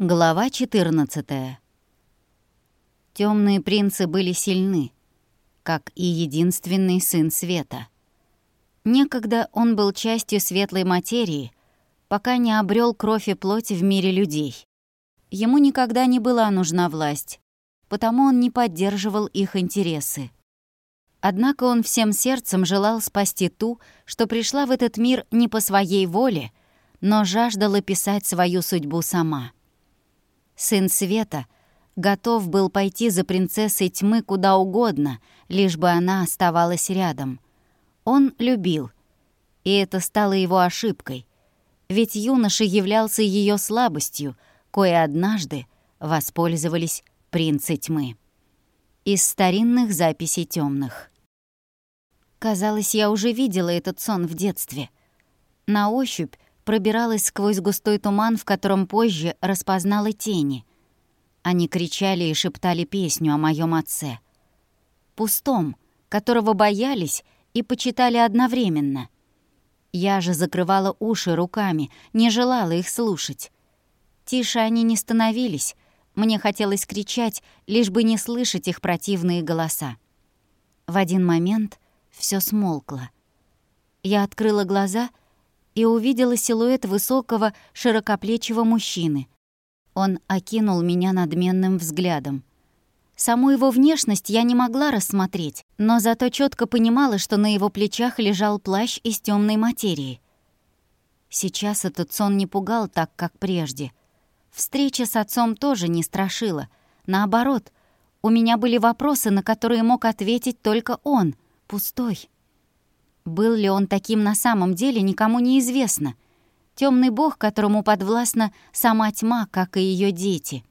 Глава 14. Темные принцы были сильны, как и единственный сын света. Некогда он был частью светлой материи, пока не обрел кровь и плоть в мире людей. Ему никогда не была нужна власть, потому он не поддерживал их интересы. Однако он всем сердцем желал спасти ту, что пришла в этот мир не по своей воле, но жаждала писать свою судьбу сама — сын Света, готов был пойти за принцессой тьмы куда угодно, лишь бы она оставалась рядом. Он любил, и это стало его ошибкой, ведь юноша являлся ее слабостью, кое однажды воспользовались принцы тьмы. Из старинных записей темных. Казалось, я уже видела этот сон в детстве. На ощупь пробиралась сквозь густой туман, в котором позже распознала тени. Они кричали и шептали песню о моем отце. Пустом, которого боялись и почитали одновременно. Я же закрывала уши руками, не желала их слушать. Тише они не становились, мне хотелось кричать, лишь бы не слышать их противные голоса. В один момент все смолкло. Я открыла глаза — и увидела силуэт высокого, широкоплечего мужчины. Он окинул меня надменным взглядом. Саму его внешность я не могла рассмотреть, но зато четко понимала, что на его плечах лежал плащ из темной материи. Сейчас этот сон не пугал так, как прежде. Встреча с отцом тоже не страшила. Наоборот, у меня были вопросы, на которые мог ответить только он, пустой. Был ли он таким на самом деле, никому не известно. Темный бог, которому подвластна сама тьма, как и ее дети.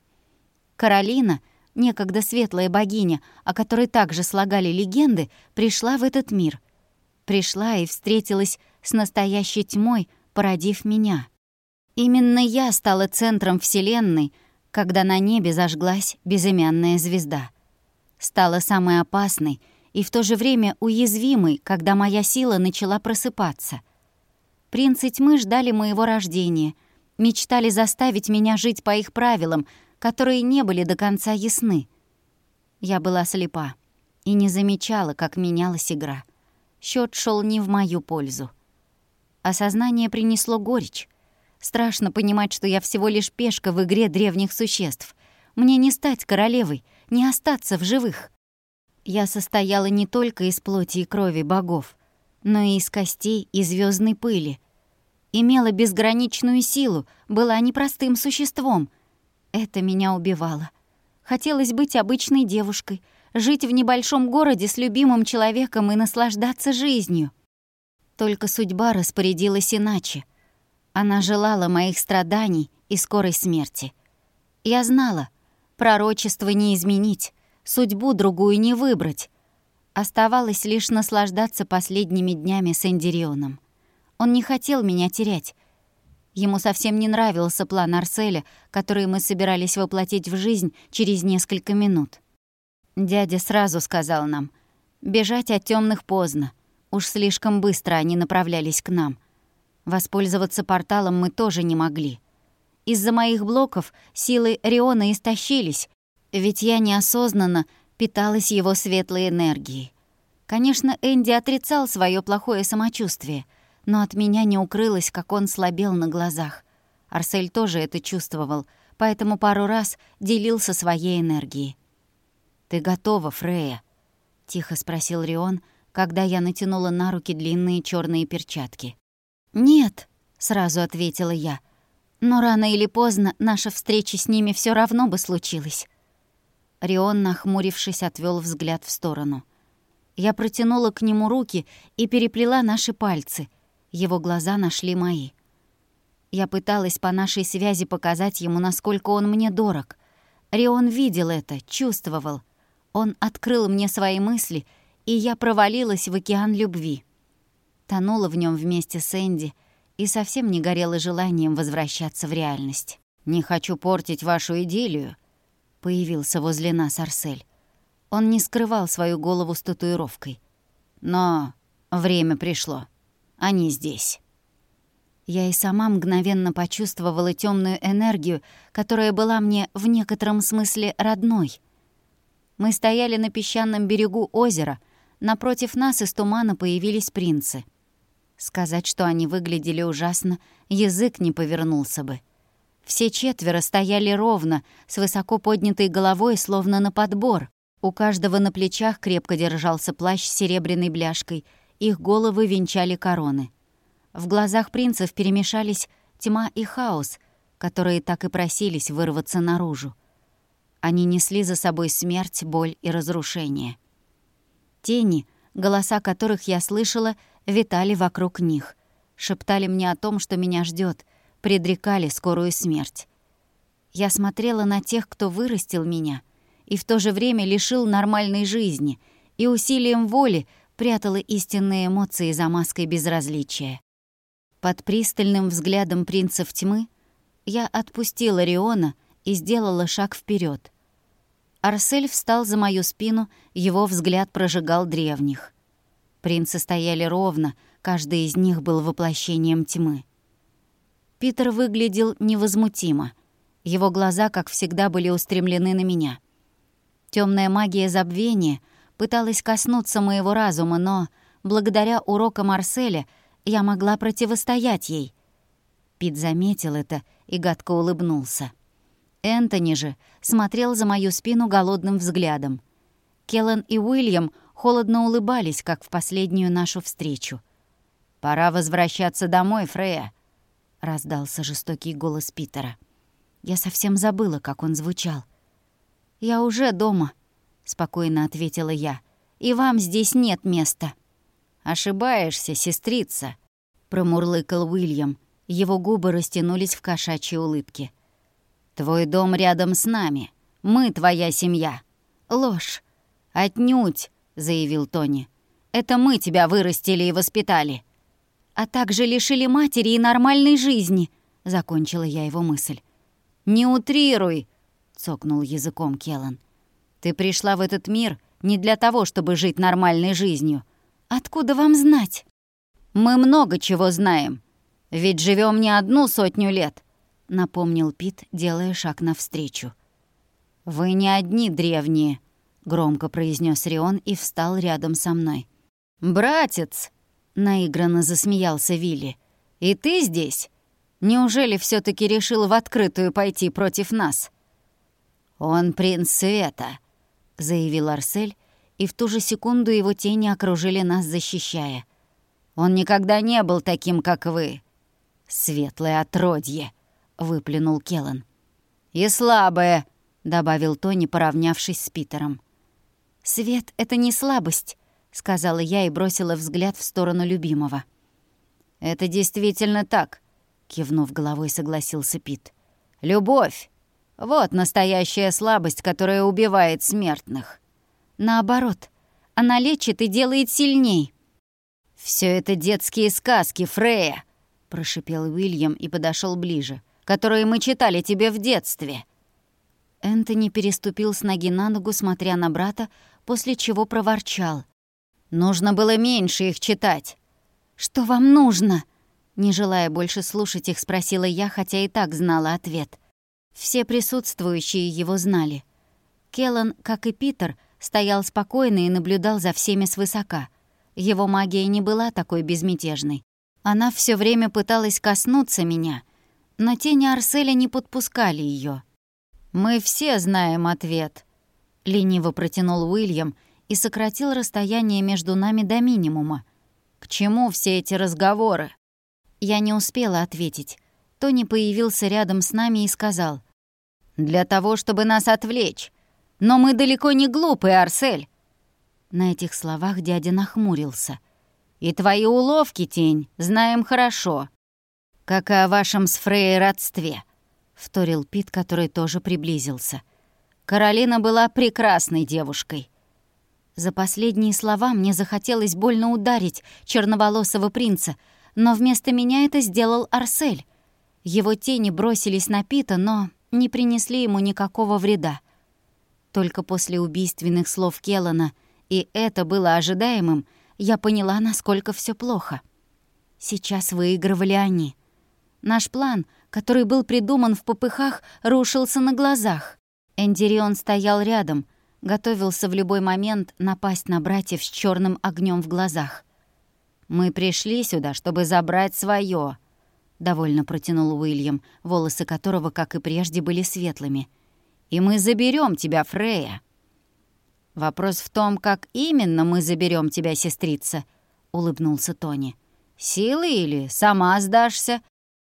Каролина, некогда светлая богиня, о которой также слагали легенды, пришла в этот мир. Пришла и встретилась с настоящей тьмой, породив меня. Именно я стала центром Вселенной, когда на небе зажглась безымянная звезда. Стала самой опасной — и в то же время уязвимый, когда моя сила начала просыпаться. Принцы тьмы ждали моего рождения, мечтали заставить меня жить по их правилам, которые не были до конца ясны. Я была слепа и не замечала, как менялась игра. Счет шел не в мою пользу. Осознание принесло горечь. Страшно понимать, что я всего лишь пешка в игре древних существ. Мне не стать королевой, не остаться в живых. Я состояла не только из плоти и крови богов, но и из костей и звездной пыли. Имела безграничную силу, была непростым существом. Это меня убивало. Хотелось быть обычной девушкой, жить в небольшом городе с любимым человеком и наслаждаться жизнью. Только судьба распорядилась иначе. Она желала моих страданий и скорой смерти. Я знала, пророчество не изменить судьбу другую не выбрать. Оставалось лишь наслаждаться последними днями с Эндирионом. Он не хотел меня терять. Ему совсем не нравился план Арселя, который мы собирались воплотить в жизнь через несколько минут. Дядя сразу сказал нам, бежать от темных поздно. Уж слишком быстро они направлялись к нам. Воспользоваться порталом мы тоже не могли. Из-за моих блоков силы Риона истощились, ведь я неосознанно питалась его светлой энергией. Конечно, Энди отрицал свое плохое самочувствие, но от меня не укрылось, как он слабел на глазах. Арсель тоже это чувствовал, поэтому пару раз делился своей энергией. «Ты готова, Фрея?» — тихо спросил Рион, когда я натянула на руки длинные черные перчатки. «Нет», — сразу ответила я, — «но рано или поздно наша встреча с ними все равно бы случилась». Рион, нахмурившись, отвел взгляд в сторону. Я протянула к нему руки и переплела наши пальцы. Его глаза нашли мои. Я пыталась по нашей связи показать ему, насколько он мне дорог. Рион видел это, чувствовал. Он открыл мне свои мысли, и я провалилась в океан любви. Тонула в нем вместе с Энди и совсем не горела желанием возвращаться в реальность. «Не хочу портить вашу идиллию», появился возле нас Арсель. Он не скрывал свою голову с татуировкой. Но время пришло. Они здесь. Я и сама мгновенно почувствовала темную энергию, которая была мне в некотором смысле родной. Мы стояли на песчаном берегу озера, напротив нас из тумана появились принцы. Сказать, что они выглядели ужасно, язык не повернулся бы. Все четверо стояли ровно, с высоко поднятой головой, словно на подбор. У каждого на плечах крепко держался плащ с серебряной бляшкой, их головы венчали короны. В глазах принцев перемешались тьма и хаос, которые так и просились вырваться наружу. Они несли за собой смерть, боль и разрушение. Тени, голоса которых я слышала, витали вокруг них, шептали мне о том, что меня ждет — предрекали скорую смерть. Я смотрела на тех, кто вырастил меня, и в то же время лишил нормальной жизни, и усилием воли прятала истинные эмоции за маской безразличия. Под пристальным взглядом принцев тьмы я отпустила Риона и сделала шаг вперед. Арсель встал за мою спину, его взгляд прожигал древних. Принцы стояли ровно, каждый из них был воплощением тьмы. Питер выглядел невозмутимо. Его глаза, как всегда, были устремлены на меня. Темная магия забвения пыталась коснуться моего разума, но благодаря урокам Марселя я могла противостоять ей. Пит заметил это и гадко улыбнулся. Энтони же смотрел за мою спину голодным взглядом. Келлен и Уильям холодно улыбались, как в последнюю нашу встречу. «Пора возвращаться домой, Фрея», — раздался жестокий голос Питера. Я совсем забыла, как он звучал. «Я уже дома», — спокойно ответила я. «И вам здесь нет места». «Ошибаешься, сестрица», — промурлыкал Уильям. Его губы растянулись в кошачьей улыбке. «Твой дом рядом с нами. Мы твоя семья». «Ложь». «Отнюдь», — заявил Тони. «Это мы тебя вырастили и воспитали а также лишили матери и нормальной жизни», — закончила я его мысль. «Не утрируй», — цокнул языком Келлан. «Ты пришла в этот мир не для того, чтобы жить нормальной жизнью. Откуда вам знать?» «Мы много чего знаем. Ведь живем не одну сотню лет», — напомнил Пит, делая шаг навстречу. «Вы не одни древние», — громко произнес Рион и встал рядом со мной. «Братец!» Наигранно засмеялся Вилли. «И ты здесь? Неужели все таки решил в открытую пойти против нас?» «Он принц света», — заявил Арсель, и в ту же секунду его тени окружили нас, защищая. «Он никогда не был таким, как вы». «Светлое отродье», — выплюнул Келлан. «И слабое», — добавил Тони, поравнявшись с Питером. «Свет — это не слабость», сказала я и бросила взгляд в сторону любимого. «Это действительно так», — кивнув головой, согласился Пит. «Любовь! Вот настоящая слабость, которая убивает смертных». «Наоборот, она лечит и делает сильней». Все это детские сказки, Фрея», — прошипел Уильям и подошел ближе, «которые мы читали тебе в детстве». Энтони переступил с ноги на ногу, смотря на брата, после чего проворчал. Нужно было меньше их читать. «Что вам нужно?» Не желая больше слушать их, спросила я, хотя и так знала ответ. Все присутствующие его знали. Келлан, как и Питер, стоял спокойно и наблюдал за всеми свысока. Его магия не была такой безмятежной. Она все время пыталась коснуться меня, но тени Арселя не подпускали ее. «Мы все знаем ответ», — лениво протянул Уильям, и сократил расстояние между нами до минимума. К чему все эти разговоры? Я не успела ответить. Тони появился рядом с нами и сказал. «Для того, чтобы нас отвлечь. Но мы далеко не глупые, Арсель». На этих словах дядя нахмурился. «И твои уловки, Тень, знаем хорошо. Как и о вашем с Фрей родстве», — вторил Пит, который тоже приблизился. «Каролина была прекрасной девушкой. За последние слова мне захотелось больно ударить черноволосого принца, но вместо меня это сделал Арсель. Его тени бросились на Пита, но не принесли ему никакого вреда. Только после убийственных слов Келлана, и это было ожидаемым, я поняла, насколько все плохо. Сейчас выигрывали они. Наш план, который был придуман в попыхах, рушился на глазах. Эндирион стоял рядом, готовился в любой момент напасть на братьев с черным огнем в глазах. «Мы пришли сюда, чтобы забрать свое, довольно протянул Уильям, волосы которого, как и прежде, были светлыми. «И мы заберем тебя, Фрея!» «Вопрос в том, как именно мы заберем тебя, сестрица», — улыбнулся Тони. «Силы или сама сдашься?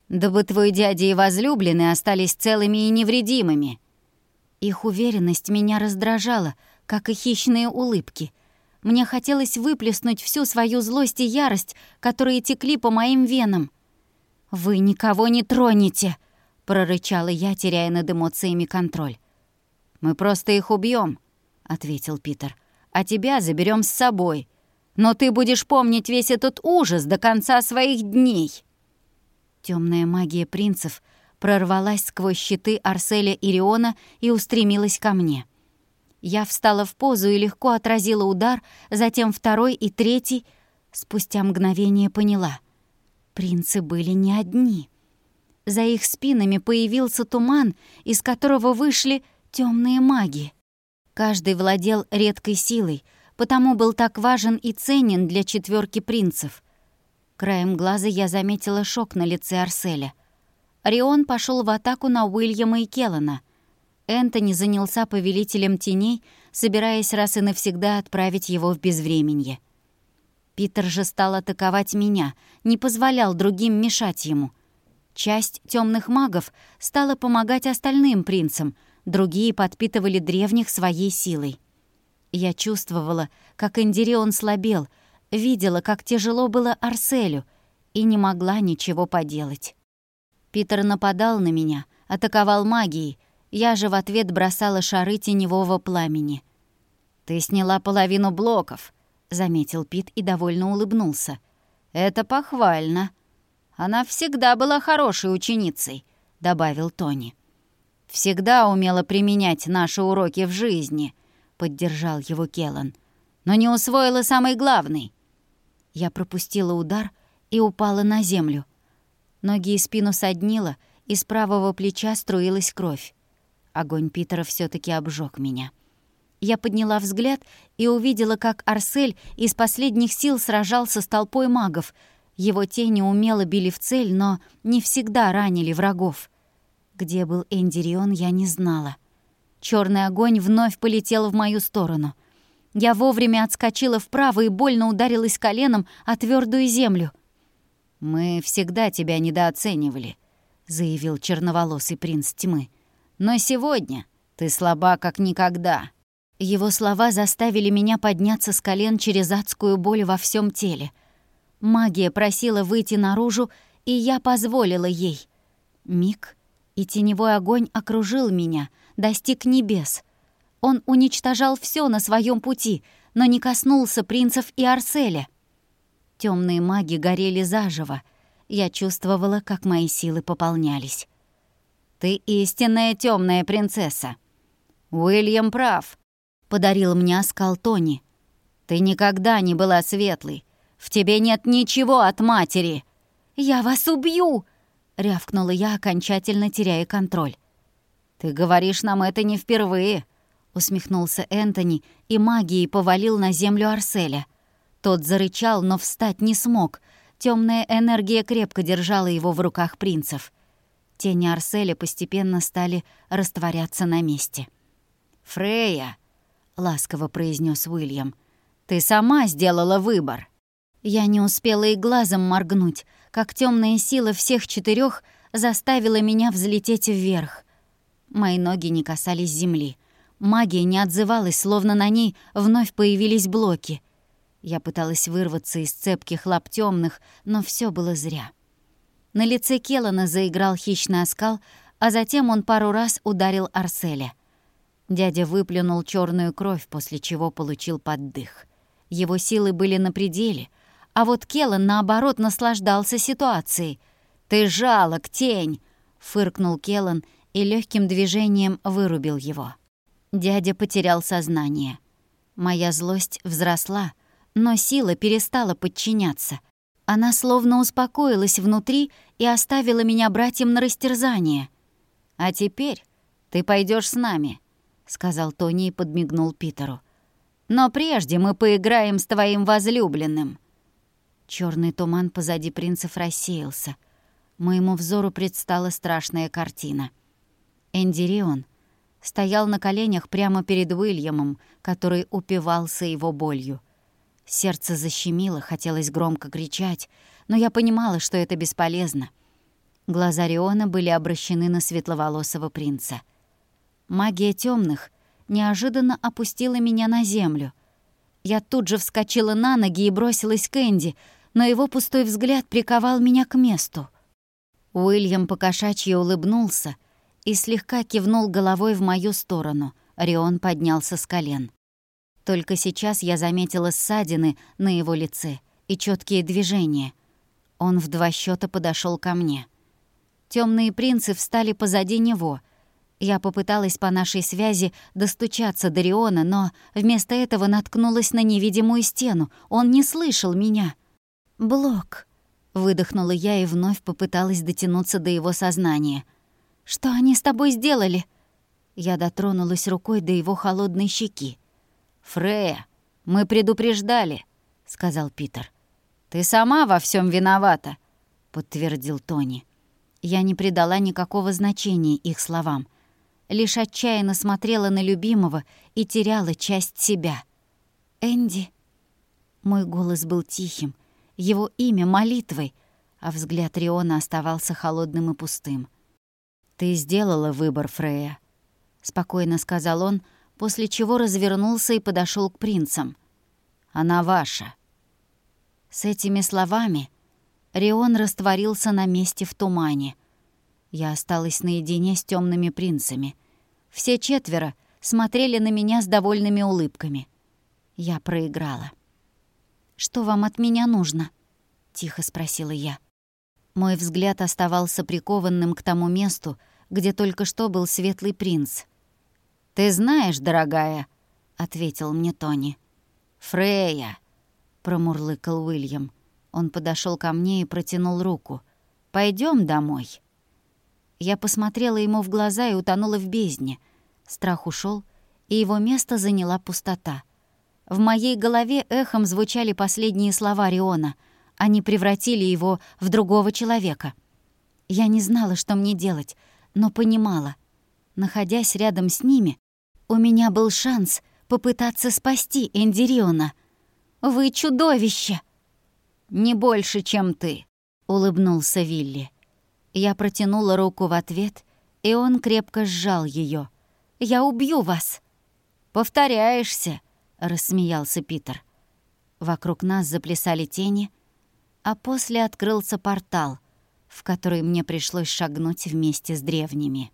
Дабы твой дядя и возлюбленные остались целыми и невредимыми». Их уверенность меня раздражала, как и хищные улыбки. Мне хотелось выплеснуть всю свою злость и ярость, которые текли по моим венам. «Вы никого не тронете!» — прорычала я, теряя над эмоциями контроль. «Мы просто их убьем, ответил Питер. «А тебя заберем с собой. Но ты будешь помнить весь этот ужас до конца своих дней!» Темная магия принцев прорвалась сквозь щиты Арселя и Риона и устремилась ко мне. Я встала в позу и легко отразила удар, затем второй и третий. Спустя мгновение поняла. Принцы были не одни. За их спинами появился туман, из которого вышли темные маги. Каждый владел редкой силой, потому был так важен и ценен для четверки принцев. Краем глаза я заметила шок на лице Арселя. Орион пошел в атаку на Уильяма и Келлана. Энтони занялся повелителем теней, собираясь раз и навсегда отправить его в безвременье. Питер же стал атаковать меня, не позволял другим мешать ему. Часть темных магов стала помогать остальным принцам, другие подпитывали древних своей силой. Я чувствовала, как Эндирион слабел, видела, как тяжело было Арселю, и не могла ничего поделать. Питер нападал на меня, атаковал магией, я же в ответ бросала шары теневого пламени. «Ты сняла половину блоков», — заметил Пит и довольно улыбнулся. «Это похвально. Она всегда была хорошей ученицей», — добавил Тони. «Всегда умела применять наши уроки в жизни», — поддержал его Келлан. «Но не усвоила самый главный». Я пропустила удар и упала на землю. Ноги и спину соднило, из правого плеча струилась кровь. Огонь Питера все таки обжег меня. Я подняла взгляд и увидела, как Арсель из последних сил сражался с толпой магов. Его тени умело били в цель, но не всегда ранили врагов. Где был Эндирион, я не знала. Черный огонь вновь полетел в мою сторону. Я вовремя отскочила вправо и больно ударилась коленом о твердую землю — «Мы всегда тебя недооценивали», — заявил черноволосый принц тьмы. «Но сегодня ты слаба как никогда». Его слова заставили меня подняться с колен через адскую боль во всем теле. Магия просила выйти наружу, и я позволила ей. Миг, и теневой огонь окружил меня, достиг небес. Он уничтожал все на своем пути, но не коснулся принцев и Арселя. Темные маги горели заживо. Я чувствовала, как мои силы пополнялись. «Ты истинная темная принцесса!» «Уильям прав», — подарил мне оскал Тони. «Ты никогда не была светлой. В тебе нет ничего от матери!» «Я вас убью!» — рявкнула я, окончательно теряя контроль. «Ты говоришь нам это не впервые», — усмехнулся Энтони и магией повалил на землю Арселя. Тот зарычал, но встать не смог. Темная энергия крепко держала его в руках принцев. Тени Арселя постепенно стали растворяться на месте. «Фрея», — ласково произнес Уильям, — «ты сама сделала выбор». Я не успела и глазом моргнуть, как темная сила всех четырех заставила меня взлететь вверх. Мои ноги не касались земли. Магия не отзывалась, словно на ней вновь появились блоки — я пыталась вырваться из цепких лап тёмных, но всё было зря. На лице Келлана заиграл хищный оскал, а затем он пару раз ударил Арселя. Дядя выплюнул чёрную кровь, после чего получил поддых. Его силы были на пределе, а вот Келлан, наоборот, наслаждался ситуацией. «Ты жалок, тень!» — фыркнул Келлан и лёгким движением вырубил его. Дядя потерял сознание. Моя злость взросла — но сила перестала подчиняться. Она словно успокоилась внутри и оставила меня братьям на растерзание. «А теперь ты пойдешь с нами», — сказал Тони и подмигнул Питеру. «Но прежде мы поиграем с твоим возлюбленным». Черный туман позади принцев рассеялся. Моему взору предстала страшная картина. Эндирион стоял на коленях прямо перед Уильямом, который упивался его болью. Сердце защемило, хотелось громко кричать, но я понимала, что это бесполезно. Глаза Риона были обращены на светловолосого принца. Магия темных неожиданно опустила меня на землю. Я тут же вскочила на ноги и бросилась к Энди — но его пустой взгляд приковал меня к месту. Уильям покошачьи улыбнулся и слегка кивнул головой в мою сторону. Рион поднялся с колен. Только сейчас я заметила ссадины на его лице и четкие движения. Он в два счета подошел ко мне. Темные принцы встали позади него. Я попыталась по нашей связи достучаться до Риона, но вместо этого наткнулась на невидимую стену. Он не слышал меня. «Блок», — выдохнула я и вновь попыталась дотянуться до его сознания. «Что они с тобой сделали?» Я дотронулась рукой до его холодной щеки. «Фрея, мы предупреждали», — сказал Питер. «Ты сама во всем виновата», — подтвердил Тони. Я не придала никакого значения их словам. Лишь отчаянно смотрела на любимого и теряла часть себя. «Энди...» Мой голос был тихим, его имя молитвой, а взгляд Риона оставался холодным и пустым. «Ты сделала выбор, Фрея», — спокойно сказал он, после чего развернулся и подошел к принцам. «Она ваша». С этими словами Рион растворился на месте в тумане. Я осталась наедине с темными принцами. Все четверо смотрели на меня с довольными улыбками. Я проиграла. «Что вам от меня нужно?» — тихо спросила я. Мой взгляд оставался прикованным к тому месту, где только что был светлый принц. «Ты знаешь, дорогая», — ответил мне Тони. «Фрея», — промурлыкал Уильям. Он подошел ко мне и протянул руку. Пойдем домой». Я посмотрела ему в глаза и утонула в бездне. Страх ушел, и его место заняла пустота — в моей голове эхом звучали последние слова Риона. Они превратили его в другого человека. Я не знала, что мне делать, но понимала. Находясь рядом с ними, у меня был шанс попытаться спасти Энди Риона. «Вы чудовище!» «Не больше, чем ты», — улыбнулся Вилли. Я протянула руку в ответ, и он крепко сжал ее. «Я убью вас!» «Повторяешься», рассмеялся Питер. Вокруг нас заплясали тени, а после открылся портал, в который мне пришлось шагнуть вместе с древними.